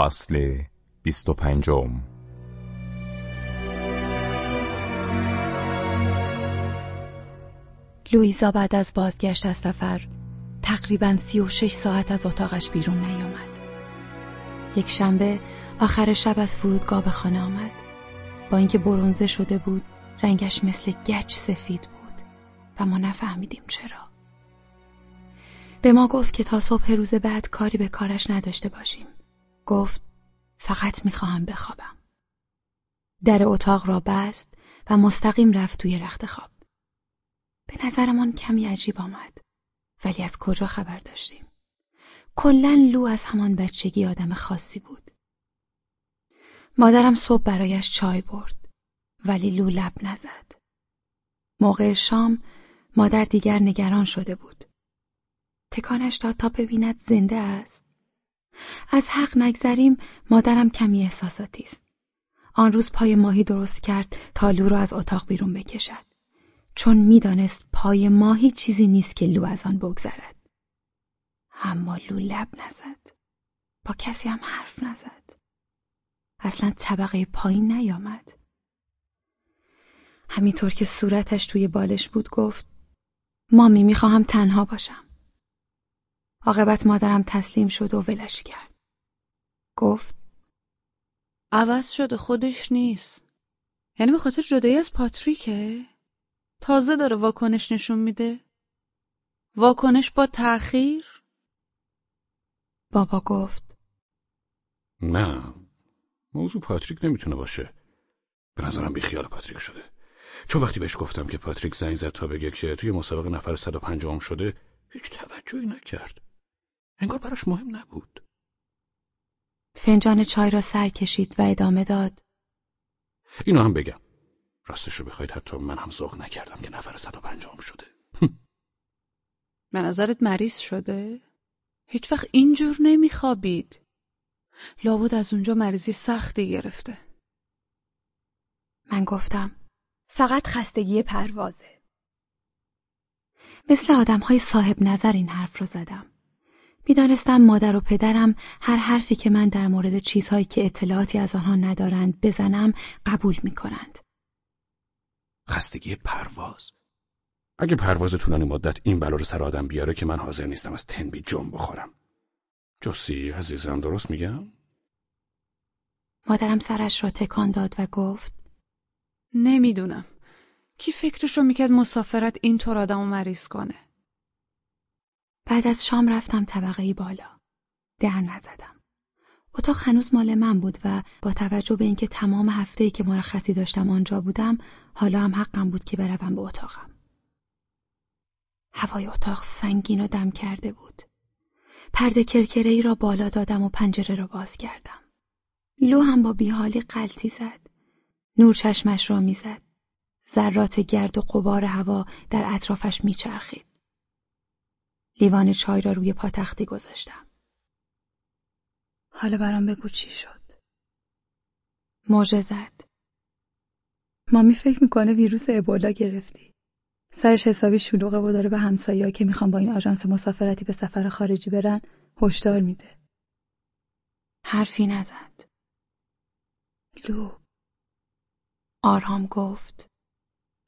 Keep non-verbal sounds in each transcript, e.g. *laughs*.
فصل بیست و پنجم. لویزا بعد از بازگشت از سفر تقریبا سی و شش ساعت از اتاقش بیرون نیامد. یک شنبه آخر شب از فرودگاه به خانه آمد. با اینکه برونزه شده بود رنگش مثل گچ سفید بود و ما نفهمیدیم چرا. به ما گفت که تا صبح روز بعد کاری به کارش نداشته باشیم. گفت فقط می‌خواهم بخوابم. در اتاق را بست و مستقیم رفت توی رخت خواب. به نظرمان کمی عجیب آمد ولی از کجا خبر داشتیم؟ کلا لو از همان بچگی آدم خاصی بود. مادرم صبح برایش چای برد ولی لو لب نزد. موقع شام مادر دیگر نگران شده بود. تکانش داد تا ببیند زنده است. از حق نگذریم مادرم کمی احساساتی است. آن روز پای ماهی درست کرد تا لو را از اتاق بیرون بکشد. چون می‌دانست پای ماهی چیزی نیست که لو از آن بگذرد. اما لو لب نزد. با کسی هم حرف نزد. اصلا طبقه پایین نیامد. همینطور که صورتش توی بالش بود گفت مامی می‌خواهم تنها باشم. عاقبت مادرم تسلیم شد و ولش کرد. گفت عوض شده خودش نیست. یعنی به خاطر جدایی از پاتریکه؟ تازه داره واکنش نشون میده. واکنش با تأخیر؟ بابا گفت نه موضوع پاتریک نمی‌تونه باشه. به نظرم بیخیال پاتریک شده. چون وقتی بهش گفتم که پاتریک زنگ زد تا بگه که توی مسابقه نفر 150 شده هیچ توجهی نکرد. انگار براش مهم نبود. فنجان چای را سر کشید و ادامه داد. اینو هم بگم. راستش رو بخواید حتی من هم ذوق نکردم که نفر 150 شده. به نظرت مریض شده؟ هیچ وقت اینجور نمیخوابید. لابد از اونجا مریضی سختی گرفته. من گفتم فقط خستگی پروازه. مثل آدم های صاحب نظر این حرف رو زدم. می‌دانستم مادر و پدرم هر حرفی که من در مورد چیزهایی که اطلاعاتی از آنها ندارند بزنم قبول می کنند. خستگی پرواز اگه پرواز طولانی مدت این بلا رو سر آدم بیاره که من حاضر نیستم از تنبی جم بخورم جسی عزیزم درست میگم؟ مادرم سرش را تکان داد و گفت نمی‌دونم کی فکرشو می‌کرد مسافرت اینطور آدمو مریض کنه بعد از شام رفتم طبقه بالا. در نزدم. اتاق هنوز مال من بود و با توجه به اینکه تمام هفته که مرخصی داشتم آنجا بودم حالا هم حقم بود که بروم به اتاقم. هوای اتاق سنگین و دم کرده بود. پرده کرکره ای را بالا دادم و پنجره را باز کردم. لو هم با بیحالی قلطی زد. نور چشمش را می‌زد. ذرات گرد و قبار هوا در اطرافش میچرخید. لیوان چای را روی پاتختی گذاشتم. حالا برام بگو چی شد. موجه زد. مامی فکر می‌کنه ویروس ابولا گرفتی. سرش حسابی شلوغه و داره به همسایه‌ها که می‌خوان با این آژانس مسافرتی به سفر خارجی برن هشدار میده. حرفی نزد. لو آرام گفت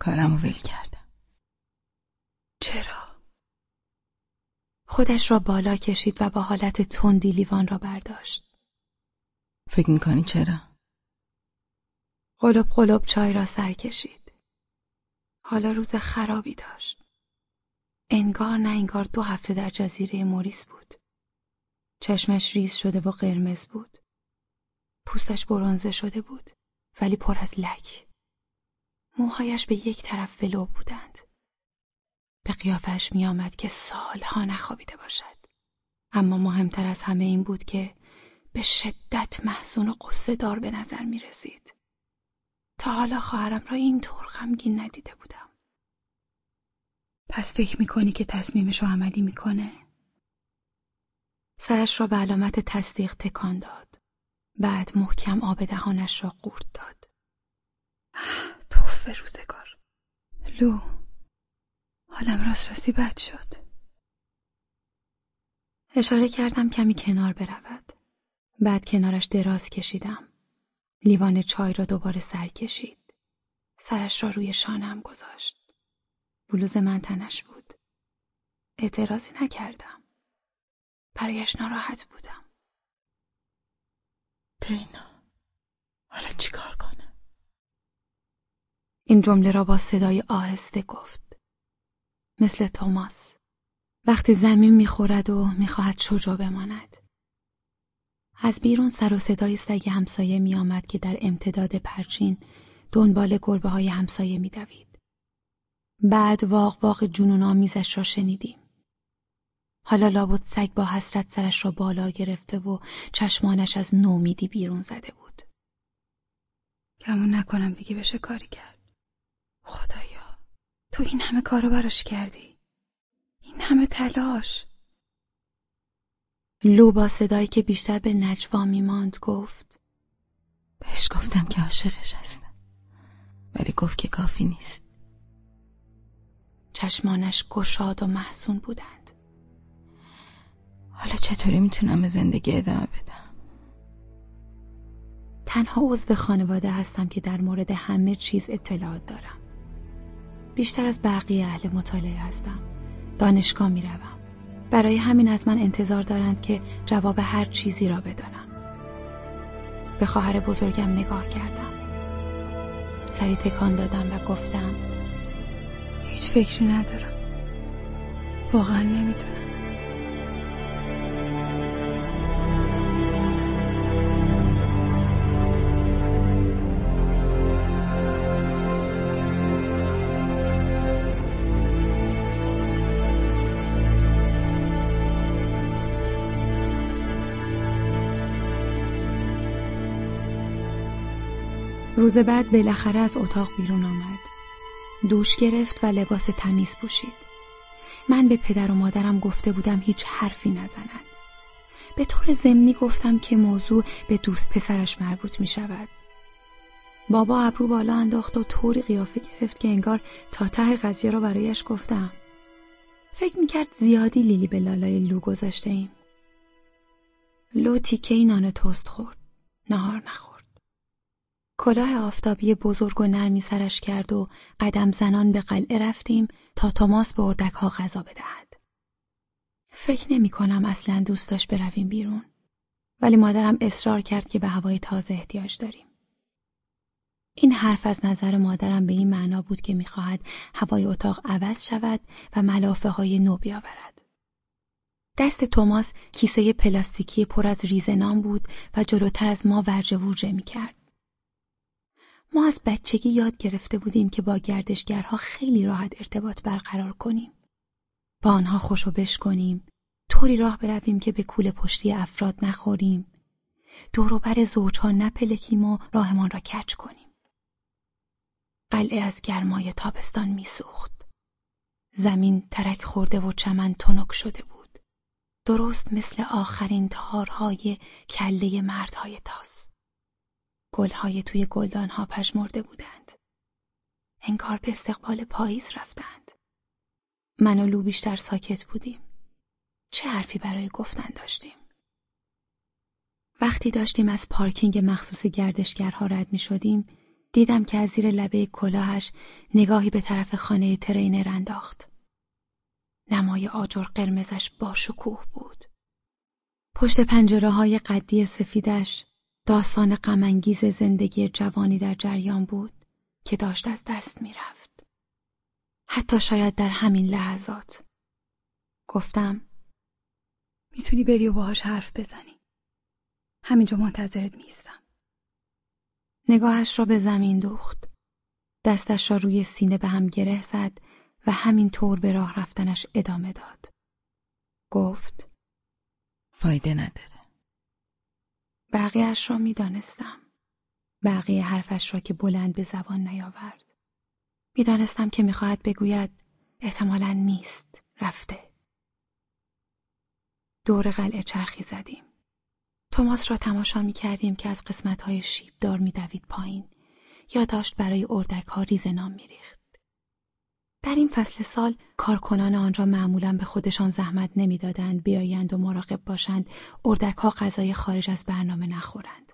کارمو ول کردم. چرا؟ خودش را بالا کشید و با حالت تندی لیوان را برداشت. فکر می‌کنی چرا؟ قلب قلب چای را سر کشید. حالا روز خرابی داشت. انگار نه انگار دو هفته در جزیره موریس بود. چشمش ریز شده و قرمز بود. پوستش برونزه شده بود ولی پر از لک. موهایش به یک طرف ولو بودند. به قیافش می آمد که سالها نخوابیده باشد. اما مهمتر از همه این بود که به شدت محزون و قصه دار به نظر می رسید. تا حالا خواهرم را اینطور غمگین ندیده بودم. پس فکر می‌کنی که تصمیمش رو عملی می‌کنه؟ سرش را به علامت تصدیق تکان داد. بعد محکم آب دهانش را قورت داد. توف روزگار. لو حالم راست راستی بد شد. اشاره کردم کمی کنار برود. بعد کنارش دراز کشیدم. لیوان چای را دوباره سر کشید. سرش را روی شانم گذاشت. بلوز من تنش بود. اعتراضی نکردم. برایش ناراحت بودم. تینا حالا چیکار کنم؟ این جمله را با صدای آهسته گفت. مثل توماس. وقتی زمین می‌خورد و می‌خواهد شجاع بماند. از بیرون سر و صدای سگ همسایه میآمد که در امتداد پرچین دنبال گربه های همسایه میدوید. بعد واق واق جنون آمیزش را شنیدیم. حالا لابد سگ با حسرت سرش را بالا گرفته و چشمانش از نومیدی بیرون زده بود. گمون نکنم دیگه بشه کاری کرد. خدایا تو این همه کارو براش کردی. این همه تلاش. لو با صدایی که بیشتر به نجوا میماند گفت بهش گفتم که عاشقش هستم ولی گفت که کافی نیست چشمانش گشاد و محسون بودند حالا چطوری می‌تونم به زندگی ادامه بدم تنها عضو خانواده هستم که در مورد همه چیز اطلاعات دارم بیشتر از بقیه اهل مطالعه هستم. دانشگاه می‌روم. برای همین از من انتظار دارند که جواب هر چیزی را بدانم. به خواهر بزرگم نگاه کردم. سری تکان دادم و گفتم هیچ فکری ندارم. واقعا نمی‌دونم. روز بعد بالاخره از اتاق بیرون آمد. دوش گرفت و لباس تمیز پوشید. من به پدر و مادرم گفته بودم هیچ حرفی نزنند. به طور ضمنی گفتم که موضوع به دوست پسرش مربوط می شود. بابا ابرو بالا انداخت و طوری قیافه گرفت که انگار تا ته قضیه را برایش گفتم. فکر می‌کرد زیادی لیلی به لالای لو گذاشته ایم. لو تیکه نان توست خورد. نهار نخورد. کلاه آفتابی بزرگ و نرمی سرش کرد و قدم زنان به قلعه رفتیم تا توماس به اردک ها غذا بدهد. فکر نمی کنم اصلا دوست داشت برویم بیرون. ولی مادرم اصرار کرد که به هوای تازه احتیاج داریم. این حرف از نظر مادرم به این معنا بود که می‌خواهد هوای اتاق عوض شود و ملافه های نو بیاورد. دست توماس کیسه پلاستیکی پر از ریزنام بود و جلوتر از ما ورجه ورجه می کرد. ما از بچگی یاد گرفته بودیم که با گردشگرها خیلی راحت ارتباط برقرار کنیم. با آنها خوشو بش کنیم، طوری راه برویم که به کوله پشتی افراد نخوریم، دوروبر زوجها نپلکیم و راهمان را کچ کنیم. قلعه از گرمای تابستان میسوخت. زمین ترک خورده و چمن تنک شده بود. درست مثل آخرین تارهای کله مردهای تاز. گلهای توی گلدانها پژمرده بودند. انگار به استقبال پاییز رفتند. من و لو بیشتر ساکت بودیم. چه حرفی برای گفتن داشتیم؟ وقتی داشتیم از پارکینگ مخصوص گردشگرها رد می شدیم، دیدم که از زیر لبه کلاهش نگاهی به طرف خانه ترینر انداخت. نمای آجر قرمزش با شکوه بود. پشت پنجره های قدی سفیدش داستان غمانگیز زندگی جوانی در جریان بود که داشت از دست می‌رفت. حتی شاید در همین لحظات. گفتم می‌تونی بری و باهاش حرف بزنی. همینجا منتظرت میستم. نگاهش را به زمین دوخت. دستش را روی سینه به هم گره زد و همین طور به راه رفتنش ادامه داد. گفت فایده نداره. بقیهش را می‌دانستم. بقیه حرفش را که بلند به زبان نیاورد. می‌دانستم که می‌خواهد بگوید احتمالا نیست رفته. دور قلعه چرخی زدیم. توماس را تماشا می کردیم که از قسمت های شیبدار می دوید پایین یا داشت برای اردک ها ریز نام می ریخت. در این فصل سال کارکنان آنجا معمولا به خودشان زحمت نمی‌دادند بیایند و مراقب باشند اردک ها غذای خارج از برنامه نخورند.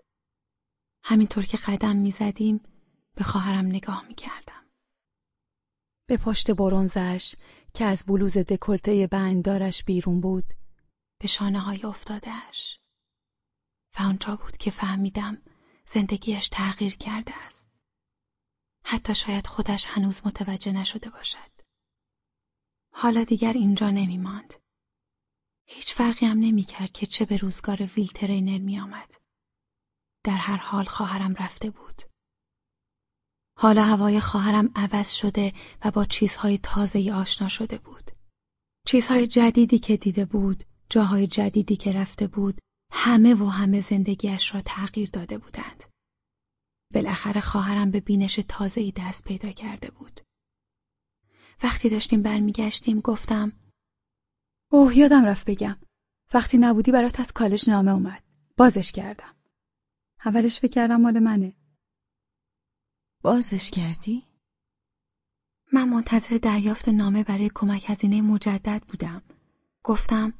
همینطور که قدم می‌زدیم به خواهرم نگاه می‌کردم. به پشت برونزش که از بلوز دکلته بنددارش بیرون بود به شانه های افتادهش و آنجا بود که فهمیدم زندگیش تغییر کرده است. حتی شاید خودش هنوز متوجه نشده باشد. حالا دیگر اینجا نمی ماند. هیچ فرقی هم نمی کرد که چه به روزگار ویلترینر می آمد. در هر حال خواهرم رفته بود. حالا هوای خواهرم عوض شده و با چیزهای تازه آشنا شده بود. چیزهای جدیدی که دیده بود، جاهای جدیدی که رفته بود، همه و همه زندگیش را تغییر داده بودند. بالاخره خواهرم به بینش تازه‌ای دست پیدا کرده بود. وقتی داشتیم برمیگشتیم گفتم اوه یادم رفت بگم. وقتی نبودی برات از کالج نامه اومد. بازش کردم. اولش فکر کردم مال منه. بازش کردی؟ من منتظر دریافت نامه برای کمک هزینه مجدد بودم. گفتم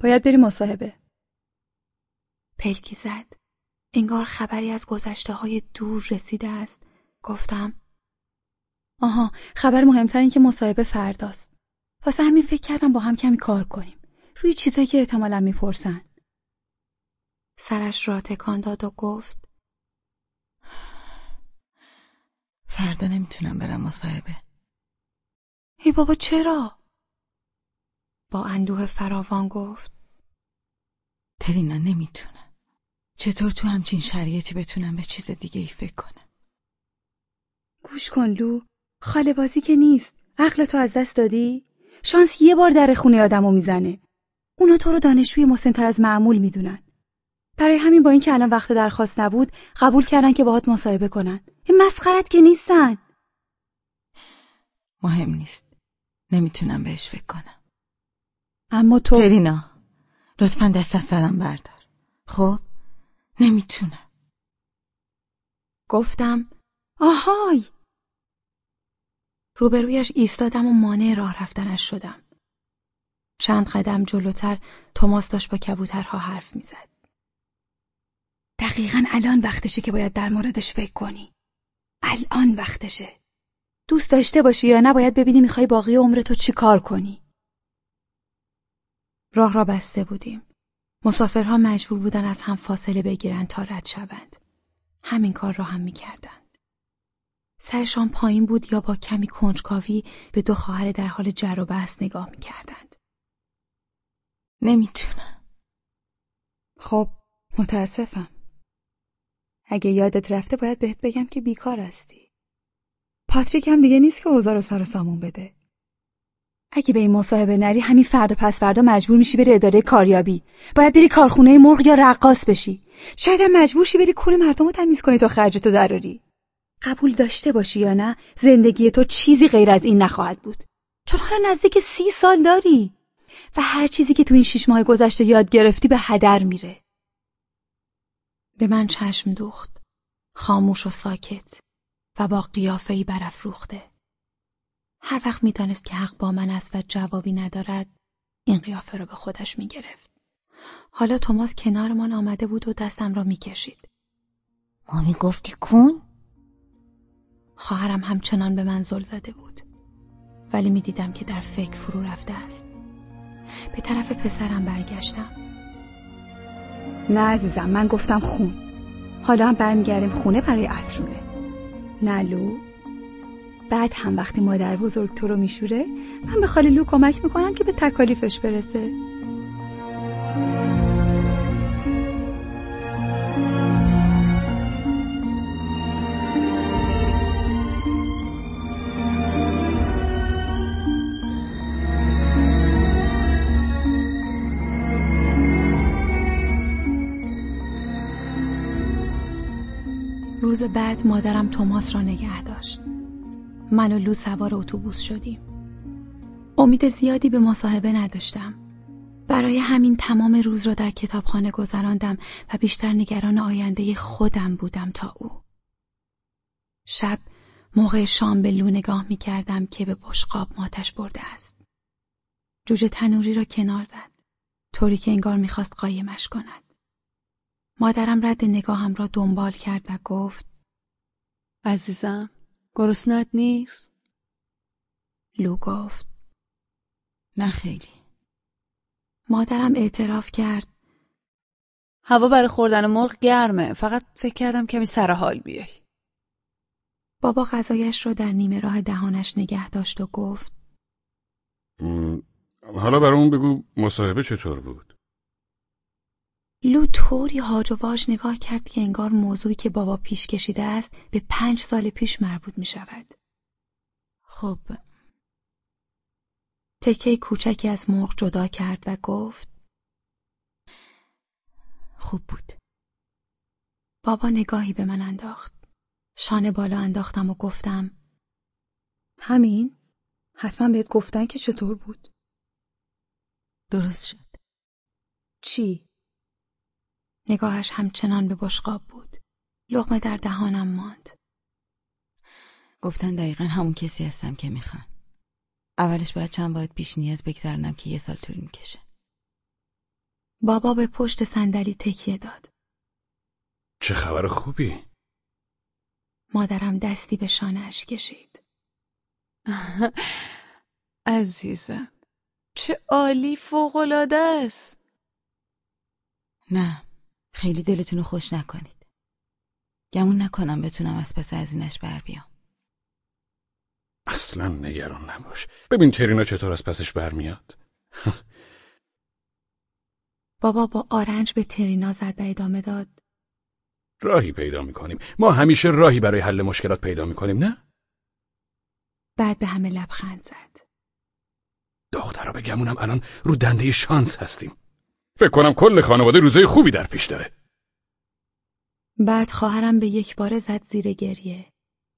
باید بری مصاحبه. پلکی زد. انگار خبری از گذشته های دور رسیده است. گفتم آها خبر مهمتر این که مصاحبه فرداست. واسه همین فکر کردم با هم کمی کار کنیم. روی چیزایی که احتمالا می‌پرسن. سرش را تکان داد و گفت فردا نمی‌تونم برم مصاحبه. ای بابا چرا؟ با اندوه فراوان گفت ترینا نمی‌تونم. چطور تو همچین شرایطی بتونم به چیز دیگه ای فکر کنم؟ گوش کن لو. خاله بازی که نیست. عقل تو از دست دادی؟ شانس یه بار در خونه آدمو می‌زنه. اونا تو رو دانشجوی مسنتر از معمول می‌دونن. برای همین با اینکه الان وقت درخواست نبود قبول کردن که باهات مصاحبه کنن. این مسخرت که نیستن. مهم نیست. نمی‌تونم بهش فکر کنم. اما تو ترینا لطفا دست از سرم بردار. خب نمی‌تونم. گفتم آهای روبرویش ایستادم و مانع راه رفتنش شدم. چند قدم جلوتر توماس داشت با کبوترها حرف می‌زد. دقیقا الان وقتشه که باید در موردش فکر کنی. الان وقتشه. دوست داشته باشی یا نباید ببینی می‌خوای باقی عمرتو چی کار کنی. راه را بسته بودیم. مسافرها مجبور بودن از هم فاصله بگیرند تا رد شوند. همین کار را هم می‌کردند. سرشان پایین بود یا با کمی کنجکاوی به دو خواهر در حال جر و بحث نگاه می‌کردند. نمی‌تونم. خب متاسفم. اگه یادت رفته باید بهت بگم که بیکار هستی. پاتریک هم دیگه نیست که اوضاع رو سر و سامون بده. اگه به این مصاحبه نری همین فردا پس فردا مجبور میشی بری اداره کاریابی. باید بری کارخونه مرغ یا رقاص بشی. شاید هم مجبور شی بری کول مردم رو تمیز کنی تا خرجتو دراری. قبول داشته باشی یا نه زندگی تو چیزی غیر از این نخواهد بود. چون حالا نزدیک سی سال داری. و هر چیزی که تو این شیش ماه گذشته یاد گرفتی به هدر میره. به من چشم دوخت. خاموش و ساکت و با قیافه‌ای برافروخته. هر وقت می‌دانست که حق با من است و جوابی ندارد این قیافه را به خودش می‌گرفت. حالا توماس کنارمان آمده بود و دستم را می‌کشید. مامی گفتی کن؟ خواهرم همچنان به من زل زده بود. ولی می‌دیدم که در فکر فرو رفته است. به طرف پسرم برگشتم. نه عزیزم من گفتم خون. حالا هم برمیگردیم خونه برای عصرونه. نلو بعد هم وقتی مادر بزرگ تو رو میشوره من به خالی لو کمک می‌کنم که به تکالیفش برسه روز بعد مادرم توماس را نگه داشت. من و لو سوار اتوبوس شدیم. امید زیادی به مصاحبه نداشتم. برای همین تمام روز را در کتابخانه گذراندم و بیشتر نگران آینده خودم بودم تا او. شب موقع شام به لو نگاه می کردم که به بشقاب ماتش برده است. جوجه تنوری را کنار زد. طوری که انگار می‌خواست قایمش کند. مادرم رد نگاهم را دنبال کرد و گفت عزیزم گرسنت نیست؟ لو گفت نه خیلی. مادرم اعتراف کرد هوا برای خوردن مرغ گرمه فقط فکر کردم کمی سر حال بیای بابا غذایش را در نیمه راه دهانش نگه داشت و گفت حالا برامون بگو مصاحبه چطور بود؟ لو طوری هاج و واج نگاه کرد که انگار موضوعی که بابا پیش کشیده است به پنج سال پیش مربوط می شود. خب تکه کوچکی از مرغ جدا کرد و گفت خوب بود. بابا نگاهی به من انداخت. شانه بالا انداختم و گفتم همین؟ حتما بهت گفتن که چطور بود؟ درست شد. چی؟ نگاهش همچنان به بشقاب بود. لغمه در دهانم ماند. گفتن دقیقا همون کسی هستم که می‌خوان. اولش باید چند باید پیش نیاز بگذرنم که یه سال طول می‌کشه. بابا به پشت صندلی تکیه داد. چه خبر خوبی؟ مادرم دستی به شانهاش کشید. *laughs* عزیزم چه عالی فوقالعاده است نه خیلی دلتون رو خوش نکنید. گمون نکنم بتونم از پس ازینش بر بیام. اصلا نگران نباش ببین ترینا چطور از پسش برمیاد *laughs* بابا با آرنج به ترینا زد و ادامه داد راهی پیدا می‌کنیم ما همیشه راهی برای حل مشکلات پیدا می‌کنیم نه؟ بعد به همه لبخند زد دخترا بگمونم الان رو دنده شانس هستیم فکر کنم کل خانواده روزای خوبی در پیش داره. بعد خواهرم به یک بار زد زیر گریه.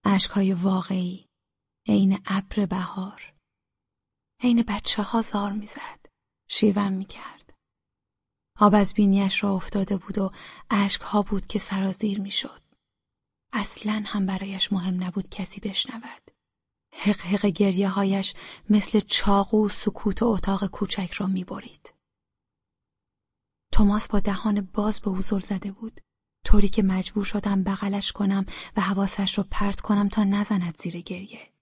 اشکهای واقعی. عین ابر بهار. عین بچه ها زار می‌زد. شیون می‌کرد. آب از بینیش را افتاده بود و اشک ها بود که سرازیر می‌شد. اصلا هم برایش مهم نبود کسی بشنود. حق حق گریه هایش مثل چاقو سکوت و اتاق کوچک را می‌برید. توماس با دهان باز به او زده بود. طوری که مجبور شدم بغلش کنم و حواسش را پرت کنم تا نزند زیر گریه.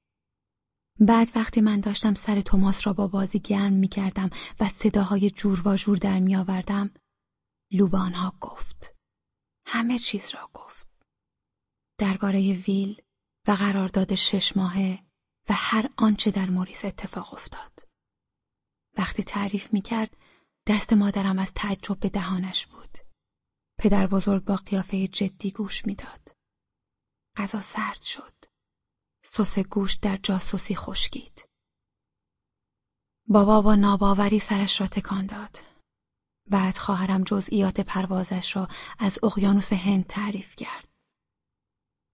بعد وقتی من داشتم سر توماس را با بازی گرم می کردم و صداهای جور و جور در می آوردم لو آنها گفت. همه چیز را گفت. درباره ویل و قرارداد شش ماهه و هر آنچه در موریس اتفاق افتاد. وقتی تعریف می کرد دست مادرم از تعجب به دهانش بود پدر بزرگ با قیافه جدی گوش می‌داد. غذا سرد شد. سس گوشت در جاسوسی خشکید. بابا با ناباوری سرش را تکان داد. بعد خواهرم جزئیات پروازش را از اقیانوس هند تعریف کرد.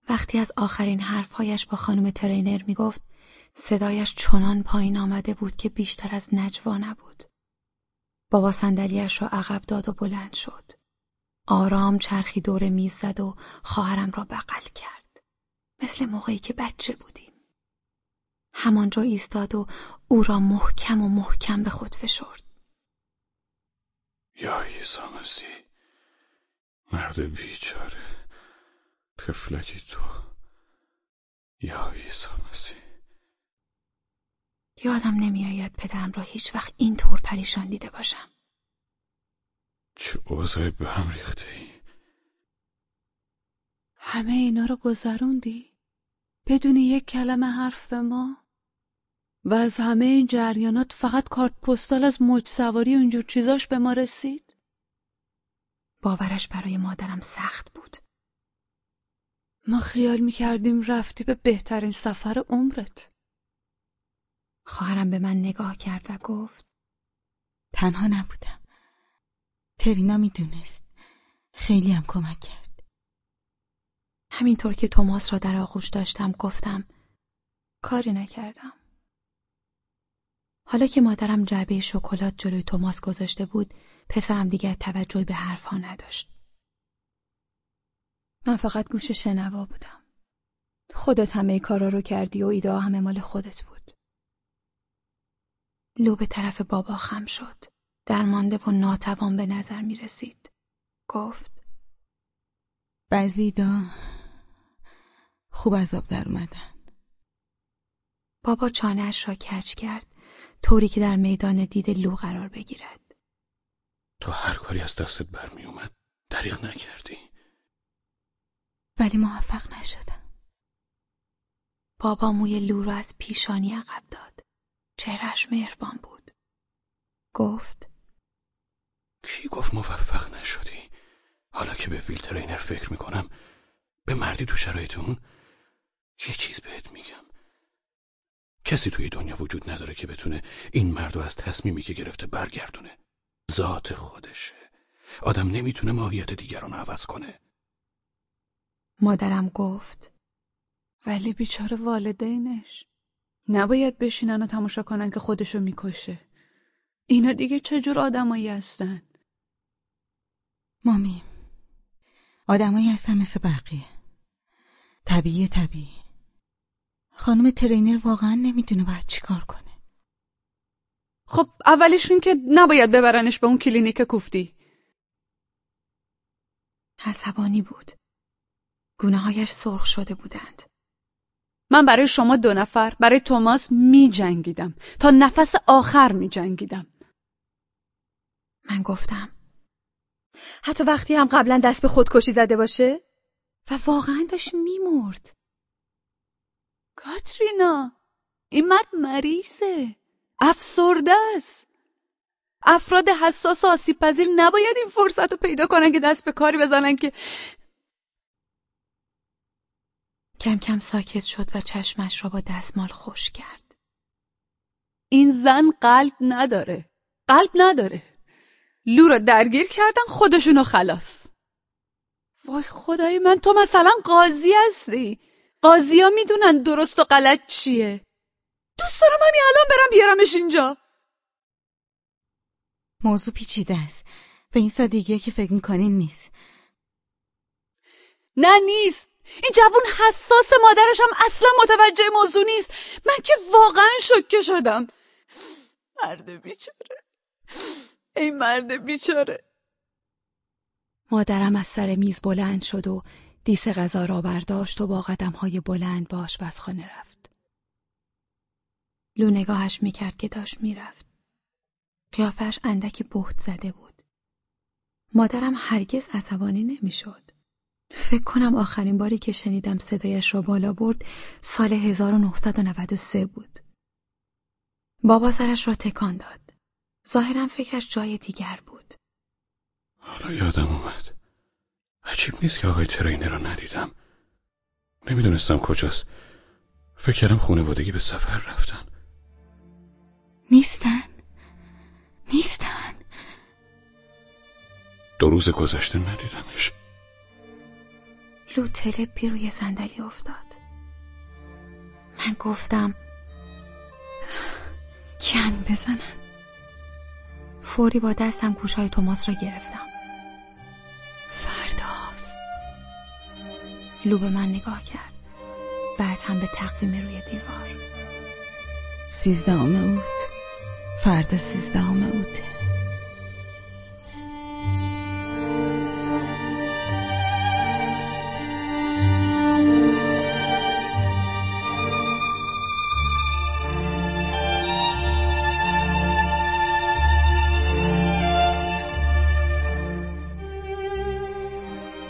وقتی از آخرین حرفهایش با خانم ترینر می‌گفت صدایش چنان پایین آمده بود که بیشتر از نجوا نبود. بابا صندلیاش را عقب داد و بلند شد. آرام چرخی دور میز زد و خواهرم را بغل کرد. مثل موقعی که بچه بودیم. همانجا ایستاد و او را محکم و محکم به خود فشرد. یا عیسی مسیح مرد بیچاره تفلکی تو یا عیسی مسیح یادم نمیآید پدرم را هیچ وقت اینطور پریشان دیده باشم. چه اوضاع به هم ریخته ای؟ همه اینا رو گذروندی؟ بدون یک کلمه حرف به ما؟ و از همه این جریانات فقط کارت پستال از موج سواری و اینجور چیزاش به ما رسید؟ باورش برای مادرم سخت بود. ما خیال می‌کردیم رفتی به بهترین سفر عمرت. خواهرم به من نگاه کرد و گفت تنها نبودم. ترینا می‌دونست. خیلی هم کمک کرد. همینطور که توماس را در آغوش داشتم گفتم کاری نکردم. حالا که مادرم جعبه شکلات جلوی توماس گذاشته بود پسرم دیگر توجهی به حرفها نداشت. من فقط گوش شنوا بودم. خودت همه کارا رو کردی و ایده همه مال خودت بود. لو به طرف بابا خم شد. درمانده و ناتوان به نظر می رسید. گفت بعضی خوب از آب در اومدن. بابا چانهش را کج کرد طوری که در میدان دید لو قرار بگیرد. تو هر کاری از دستت برمی اومد دریغ نکردی. ولی موفق نشدم. بابا موی لو را از پیشانی عقب داد. چهرش مهربان بود. گفت کی گفت موفق نشدی؟ حالا که به ویل ترینر فکر می‌کنم به مردی تو شرایط اون یه چیز بهت میگم. کسی توی دنیا وجود نداره که بتونه این مرد از تصمیمی که گرفته برگردونه. ذات خودشه. آدم نمی‌تونه ماهیت دیگران عوض کنه. مادرم گفت ولی بیچاره والدینش. نباید بشینن و تماشا کنن که خودشو می‌کشه. اینا دیگه چجور آدمایی هستن؟ مامی آدمایی هستن مثل بقیه. طبیعی طبیعی. خانم ترینر واقعا نمی‌دونه باید چیکار کنه. خب اولشون که نباید ببرنش به اون کلینیک کوفتی. عصبانی بود. گونه هایش سرخ شده بودند. من برای شما دو نفر برای توماس می جنگیدم تا نفس آخر می جنگیدم من گفتم حتی وقتی هم قبلا دست به خودکشی زده باشه؟ و واقعا داشت میمرد. کاترینا این مرد مریضه. افسرده است. افراد حساس و آسیب پذیر نباید این فرصت رو پیدا کنن که دست به کاری بزنن که کم کم ساکت شد و چشمش را با دستمال خوش کرد. این زن قلب نداره. قلب نداره. لو را درگیر کردن خودشونو خلاص. وای خدای من تو مثلا قاضی هستی. قاضی ها می‌دونن درست و غلط چیه. دوست دارم همین الان برم بیارمش اینجا. موضوع پیچیده است. به این سادگی که فکر می‌کنین نیست. نه نیست. این جوون حساس مادرش هم اصلا متوجه موضوع نیست من که واقعا شکه شدم مرد بیچاره ای مرد بیچاره مادرم از سر میز بلند شد و دیس غذا را برداشت و با های بلند به آشپزخانه رفت. لو نگاهش می‌کرد که داشت می‌رفت. قیافش اندکی بهت زده بود. مادرم هرگز عصبانی نمی‌شد. فکر کنم آخرین باری که شنیدم صدایش را بالا برد سال 1993 بود. بابا سرش را تکان داد. ظاهرا فکرش جای دیگر بود. حالا یادم اومد. عجیب نیست که آقای ترینر رو ندیدم نمی‌دونستم کجاست فکر کردم خونوادگی به سفر رفتن نیستن نیستن دو روز گذشته ندیدمش لو تلپی روی صندلی افتاد. من گفتم کن بزنن. فوری با دستم گوشای توماس را گرفتم. لو به من نگاه کرد. بعد هم به تقویم روی دیوار. سیزدهم اوت. فردا سیزدهم اوته.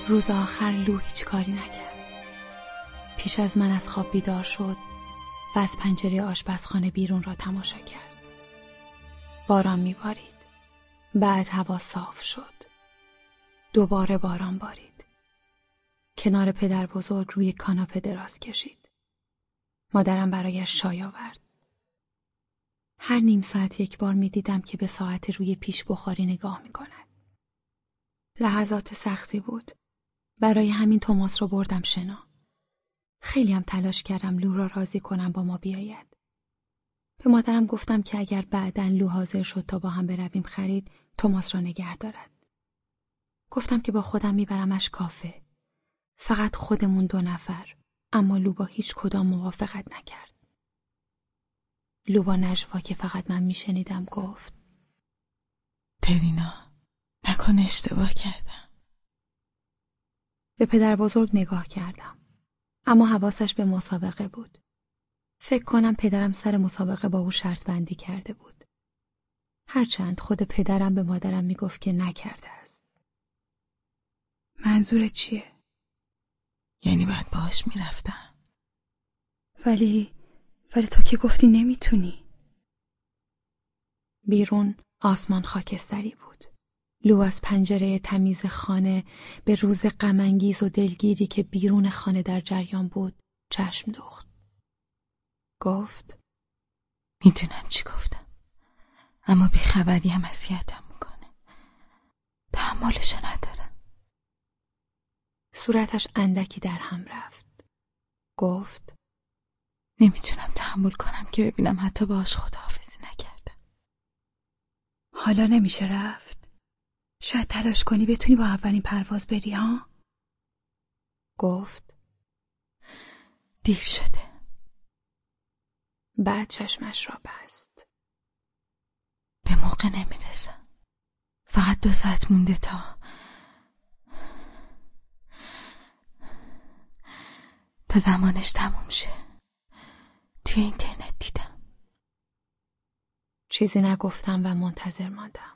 روز آخر لو هیچ کاری نکرد. پیش از من از خواب بیدار شد و از پنجره آشپزخانه بیرون را تماشا کرد. باران میبارید. بعد هوا صاف شد. دوباره باران بارید. کنار پدر بزرگ روی کاناپه دراز کشید. مادرم برایش شای آورد. هر نیم ساعت یک بار می دیدم که به ساعت روی پیش بخاری نگاه می کند. لحظات سختی بود. برای همین توماس رو بردم شنا. خیلی هم تلاش کردم لو را راضی کنم با ما بیاید. به مادرم گفتم که اگر بعدا لو حاضر شد تا با هم برویم خرید توماس را نگه دارد. گفتم که با خودم میبرمش کافه. فقط خودمون دو نفر. اما لوبا هیچ کدام موافقت نکرد. لوبا نجوا که فقط من میشنیدم گفت ترینا نکن اشتباه کردم به پدر بزرگ نگاه کردم. اما حواسش به مسابقه بود. فکر کنم پدرم سر مسابقه با او شرط بندی کرده بود. هرچند خود پدرم به مادرم می‌گفت که نکرده است. منظور چیه؟ یعنی باید باهاش می‌رفتم. ولی ولی تو که گفتی نمی‌تونی. بیرون آسمان خاکستری بود. لو از پنجره تمیز خانه به روز غمانگیز و دلگیری که بیرون خانه در جریان بود چشم دوخت. گفت می‌دونم چی گفتم اما بیخبری هم اذیتم می‌کنه. تحملشو ندارم. صورتش اندکی در هم رفت. گفت نمی‌تونم تحمل کنم که ببینم حتی باش خداحافظی نکردم. حالا نمیشه رفت؟ شاید تلاش کنی بتونی با اولین پرواز بری ها؟ گفت. دیر شده. بعد چشمش را بست. به موقع نمی‌رسم. فقط دو ساعت مونده تا. تا زمانش تموم شه. توی اینترنت دیدم. چیزی نگفتم و منتظر ماندم.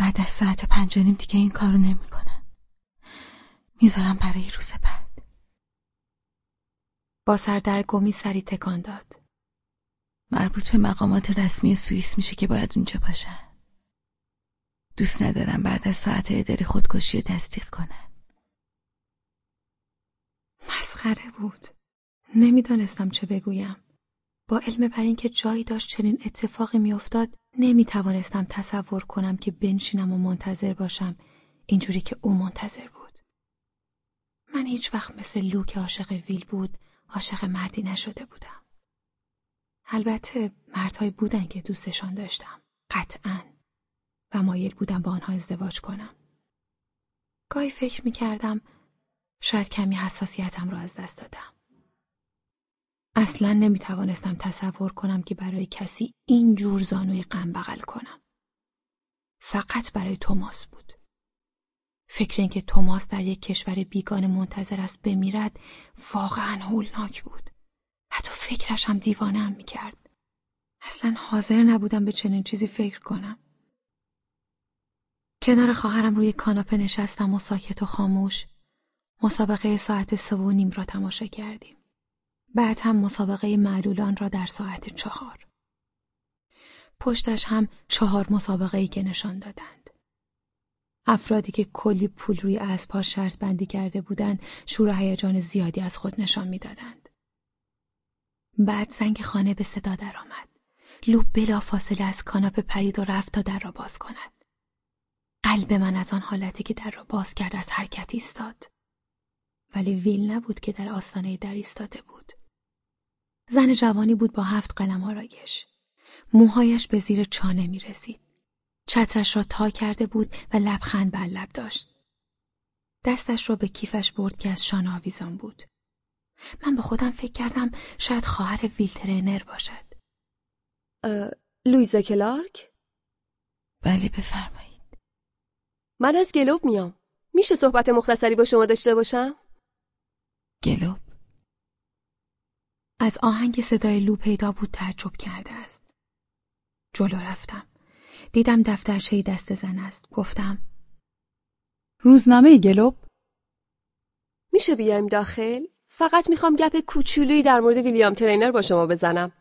بعد از ساعت پنج نیم دیگه این کارو نمی‌کنم. می‌ذارم برای روز بعد. با سردرگمی سری تکان داد. مربوط به مقامات رسمی سوئیس میشه که باید اونجا باشن دوست ندارم بعد از ساعت اداری خودکشی رو تصدیق کنن مسخره بود. نمی‌دانستم چه بگویم. با علم بر اینکه جایی داشت چنین اتفاقی میافتاد نمی‌توانستم تصور کنم که بنشینم و منتظر باشم اینجوری که او منتظر بود. من هیچ وقت مثل لو که عاشق ویل بود عاشق مردی نشده بودم. البته مردهایی بودن که دوستشان داشتم. قطعا. و مایل بودم با آنها ازدواج کنم. گاهی فکر می کردم شاید کمی حساسیتم را از دست دادم. اصلا نمی توانستم تصور کنم که برای کسی این جور زانوی غم بغل کنم. فقط برای توماس بود. فکر اینکه توماس در یک کشور بیگانه منتظر است بمیرد واقعا هولناک بود. حتی فکرش هم دیوانه هم می کرد. اصلا حاضر نبودم به چنین چیزی فکر کنم. کنار خواهرم روی کاناپه نشستم و ساکت و خاموش مسابقه ساعت سه و نیم را تماشا کردیم. بعد هم مسابقه معلولان را در ساعت چهار. پشتش هم چهار مسابقه ای که نشان دادند. افرادی که کلی پول روی اسبها شرط بندی کرده بودند شور و هیجان زیادی از خود نشان می‌دادند. بعد زنگ خانه به صدا درآمد. لوب بلا فاصله از کاناپه پرید و رفت تا در را باز کند. قلب من از آن حالتی که در را باز کرد از حرکت ایستاد. ولی ویل نبود که در آستانه در ایستاده بود. زن جوانی بود با هفت قلم آرایش. موهایش به زیر چانه می رسید. چترش را تا کرده بود و لبخند بر لب داشت. دستش را به کیفش برد که از شانه آویزان بود. من به خودم فکر کردم شاید خواهر ویلترینر باشد. لویزا کلارک؟ بله بفرمایید. من از گلوب میام. میشه صحبت مختصری با شما داشته باشم؟ گلوب از آهنگ صدای لو پیدا بود تعجب کرده است. جلو رفتم. دیدم دفترچه دست زن است. گفتم روزنامه گلوب میشه بیایم داخل؟ فقط می‌خوام گپ کوچولویی در مورد ویلیام ترینر با شما بزنم.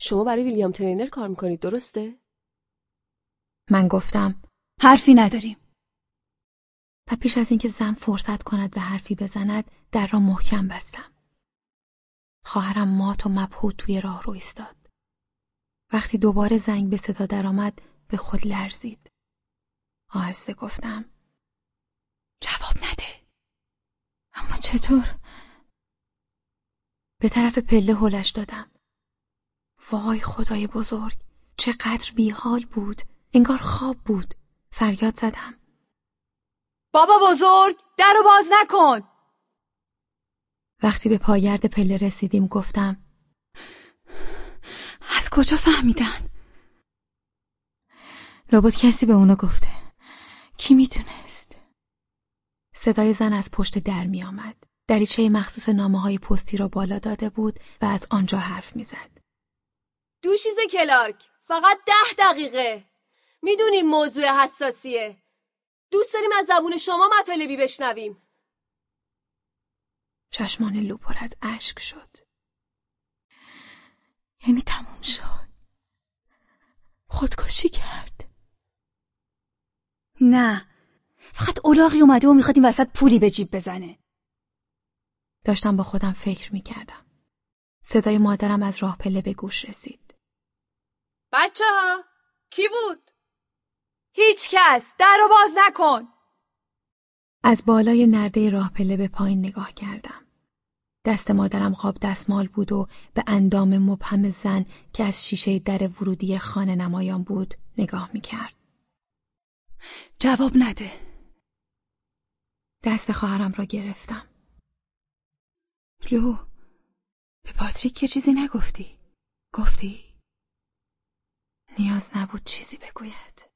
شما برای ویلیام ترینر کار می‌کنید درسته؟ من گفتم حرفی نداریم. و پیش از اینکه زن فرصت کند به حرفی بزند در را محکم بستم. خواهرم مات و مبهوت توی راه رو ایستاد. وقتی دوباره زنگ به صدا درآمد به خود لرزید. آهسته گفتم جواب نده. اما چطور؟ به طرف پله هلش دادم. وای خدای بزرگ چقدر بیحال بود. انگار خواب بود. فریاد زدم. بابا بزرگ در باز نکن. وقتی به پایرد پله رسیدیم گفتم از کجا فهمیدن؟ لابد کسی به اونا گفته کی می‌تونست؟ صدای زن از پشت در می آمد. دریچه مخصوص نامه های پستی را بالا داده بود و از آنجا حرف می‌زد. دوشیز کلارک فقط ده دقیقه می‌دونیم موضوع حساسیه دوست داریم از زبون شما مطالبی بشنویم چشمان لو پر از اشک شد. یعنی تموم شد. خودکشی کرد. نه. فقط اولاغی اومده و می‌خواد این وسط پولی به جیب بزنه. داشتم با خودم فکر می‌کردم. صدای مادرم از راه پله به گوش رسید. بچه ها کی بود؟ هیچ کس. در رو باز نکن. از بالای نرده راه پله به پایین نگاه کردم دست مادرم قاب دستمال بود و به اندام مبهم زن که از شیشه در ورودی خانه نمایان بود نگاه می‌کرد. جواب نده. دست خواهرم را گرفتم. لو به پاتریک که چیزی نگفتی؟ گفتی؟ نیاز نبود چیزی بگوید.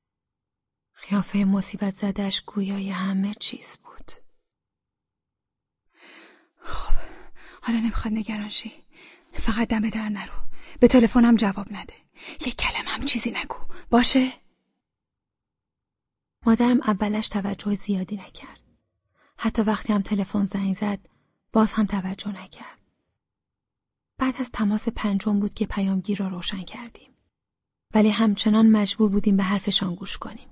خیافه مصیبت زدش گویای همه چیز بود. خب حالا نمی‌خواد نگران شی. فقط دم در نرو. به تلفنم جواب نده. یک کلم هم چیزی نگو. باشه؟ مادرم اولش توجه زیادی نکرد. حتی وقتی هم تلفن زنگ زد باز هم توجه نکرد. بعد از تماس پنجم بود که پیامگیر را روشن کردیم. ولی همچنان مجبور بودیم به حرفشان گوش کنیم.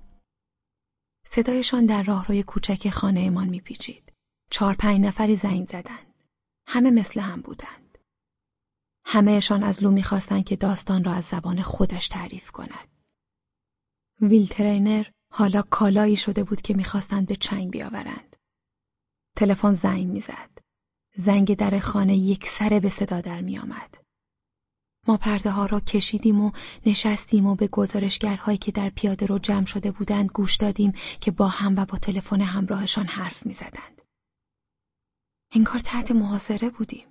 صدایشان در راهروی کوچک خانهمان میپیچید چهار پنج نفری زنگ زدند همه مثل هم بودند. همهشان از لو می‌خواستند که داستان را از زبان خودش تعریف کند. ویلترینر حالا کالایی شده بود که می‌خواستند به چنگ بیاورند. تلفن زنگ می‌زد. زنگ در خانه یک سره به صدا در میآمد. ما پرده ها را کشیدیم و نشستیم و به گزارشگرهایی که در پیاده رو جمع شده بودند گوش دادیم که با هم و با تلفن همراهشان حرف می‌زدند. انگار تحت محاصره بودیم.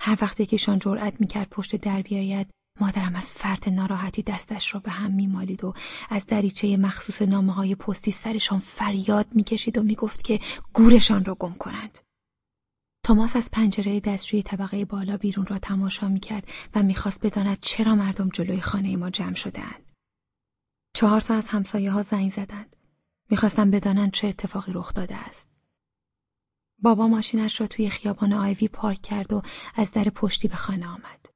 هر وقت یکیشان جرأت می‌کرد پشت در بیاید مادرم از فرط ناراحتی دستش را به هم میمالید و از دریچه مخصوص نامه های پستی سرشان فریاد می‌کشید و می‌گفت که گورشان را گم کنند. توماس از پنجره دستشوی طبقه بالا بیرون را تماشا می‌کرد و می‌خواست بداند چرا مردم جلوی خانه ما جمع شدهاند. چهار تا از همسایه ها زنگ زدند. می‌خواستم بدانند چه اتفاقی رخ داده است. بابا ماشینش را توی خیابان آیوی پارک کرد و از در پشتی به خانه آمد.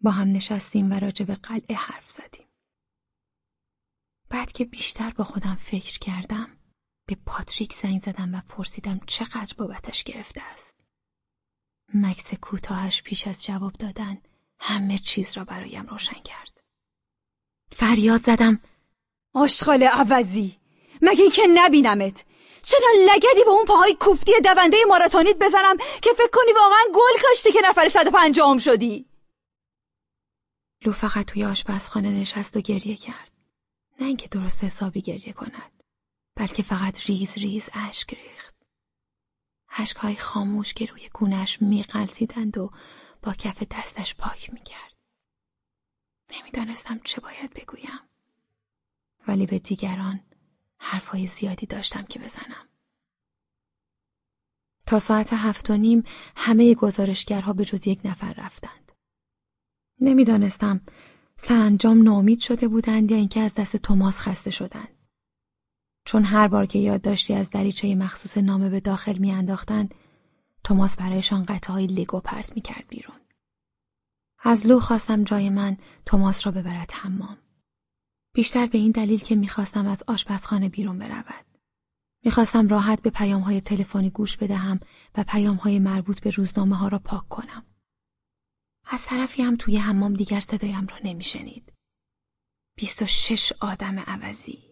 با هم نشستیم و راجع به قلعه حرف زدیم. بعد که بیشتر با خودم فکر کردم به پاتریک زنگ زدم و پرسیدم چقدر بابتش گرفته است. مکس کوتاهش پیش از جواب دادن همه چیز را برایم روشن کرد. فریاد زدم. آشغال عوضی مگه اینکه نبینمت؟ چرا لگدی به اون پاهای کوفتی دونده ماراتونیت بزنم که فکر کنی واقعا گل کاشتی که نفر صد پنجاهم شدی؟ لو فقط توی آشپزخانه نشست و گریه کرد. نه اینکه درست حسابی گریه کند بلکه فقط ریز ریز اشک ریخت. اشکهای خاموش که روی گونهش میقلتیدند و با کف دستش پاک می‌کرد نمی‌دانستم چه باید بگویم ولی به دیگران حرفهای زیادی داشتم که بزنم. تا ساعت هفت و نیم همه گزارشگرها به جز یک نفر رفتند. نمی‌دانستم سرانجام ناامید شده بودند یا اینکه از دست توماس خسته شدند. چون هر بار که یادداشتی از دریچه مخصوص نامه به داخل میانداختند توماس برایشان قطعهای لگو پرت می‌کرد بیرون. از لو خواستم جای من توماس را ببرد حمام. بیشتر به این دلیل که می‌خواستم از آشپزخانه بیرون برود. می‌خواستم راحت به پیام های تلفنی گوش بدهم و پیام های مربوط به روزنامه ها را پاک کنم. از طرفی هم توی حمام دیگر صدایم را نمیشنید. بیست و شش آدم عوضی.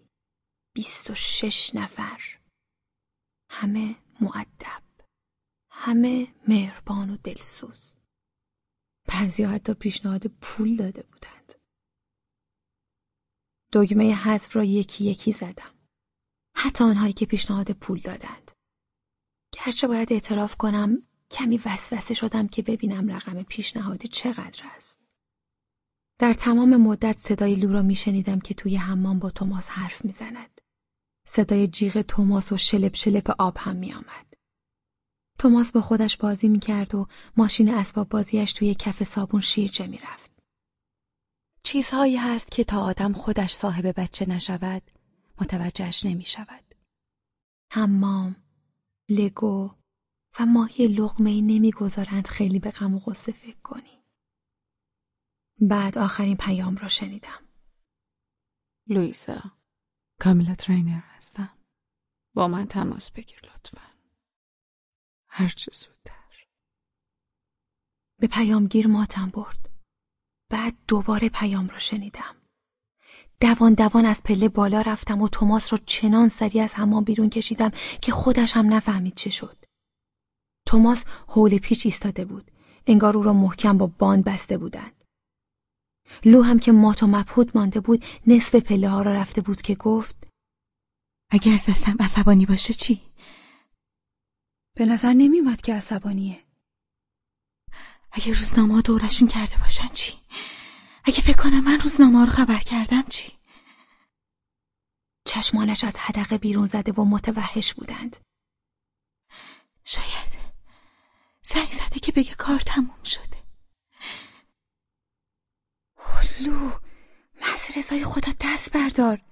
بیست و شش نفر. همه معدب. همه مهربان و دلسوز. بعضی حتی پیشنهاد پول داده بودند. دگمه حذف را یکی یکی زدم. حتی آنهایی که پیشنهاد پول دادند. گرچه باید اعتراف کنم کمی وسوسه شدم که ببینم رقم پیشنهادی چقدر است. در تمام مدت صدای لو را میشنیدم که توی حمام با توماس حرف می‌زند. صدای جیغ توماس و شلپ شلپ آب هم میآمد. توماس با خودش بازی می‌کرد و ماشین اسباب بازیش توی کف صابون شیرجه می‌رفت. چیزهایی هست که تا آدم خودش صاحب بچه نشود متوجهش نمی شود. حمام، لگو و ماهی لغمه ای نمی‌گذارند خیلی به غم و غصه فکر کنی. بعد آخرین پیام را شنیدم. لویزا، کامیلا ترینر هستم. با من تماس بگیر لطفا. هر چه زودتر. به پیامگیر ماتم برد. بعد دوباره پیام را شنیدم. دوان دوان از پله بالا رفتم و توماس را چنان سری از همان بیرون کشیدم که خودش هم نفهمید چه شد. توماس حول پیش ایستاده بود. انگار او را محکم با باند بسته بودند. لو هم که مات و مبهوت مانده بود نصف پله ها را رفته بود که گفت اگر زستم عصبانی باشه چی؟ به نظر نمیومد که عصبانیه. اگه روزنامه ها دورشون کرده باشن چی؟ اگه فکر کنم من روزنامه رو خبر کردم چی؟ چشمانش از حدقه بیرون زده و متوحش بودند. شاید زنگ زده که بگه کار تموم شده. لو محض رضای خدا دست بردار.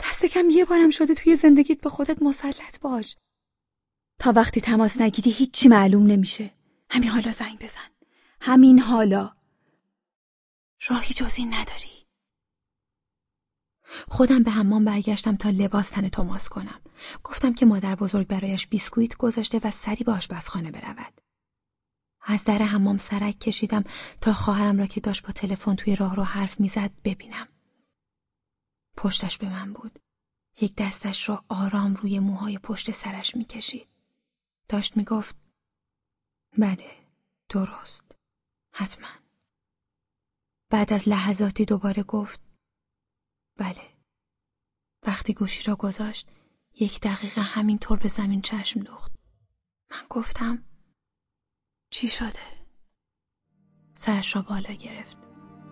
دست کم یه بارم شده توی زندگیت به خودت مسلط باش. تا وقتی تماس نگیری هیچی معلوم نمیشه. همین حالا زنگ بزن. همین حالا. راهی جز این نداری. خودم به حمام برگشتم تا لباس تن توماس کنم. گفتم که مادر بزرگ برایش بیسکویت گذاشته و سری به آشپزخانه برود. از در حمام سرک کشیدم تا خواهرم را که داشت با تلفن توی راه رو حرف می‌زد ببینم. پشتش به من بود. یک دستش را آرام روی موهای پشت سرش می‌کشید. داشت می‌گفت بله درست حتما بعد از لحظاتی دوباره گفت بله وقتی گوشی را گذاشت یک دقیقه همینطور به زمین چشم دوخت من گفتم چی شده؟ سرش را بالا گرفت.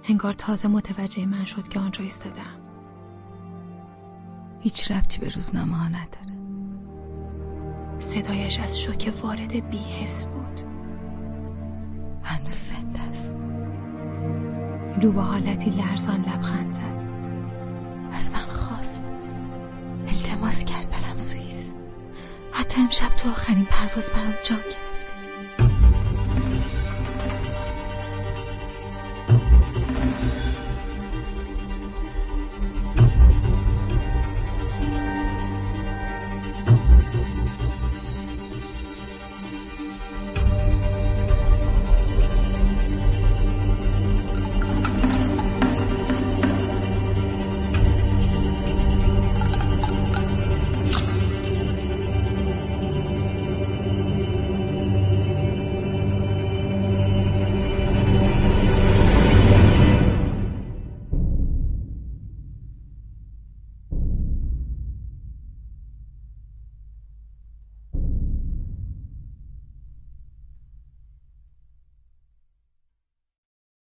هنگار تازه متوجه من شد که آنجا ایستادم. هیچ ربطی به روزنامه ها نداره. صدایش از شوک وارد بیحس بود. هنوز زنده است. لو با حالتی لرزان لبخند زد. از من خواست. التماس کرد برم سوئیس. حتی امشب تو آخرین پرواز برام جا گرفت.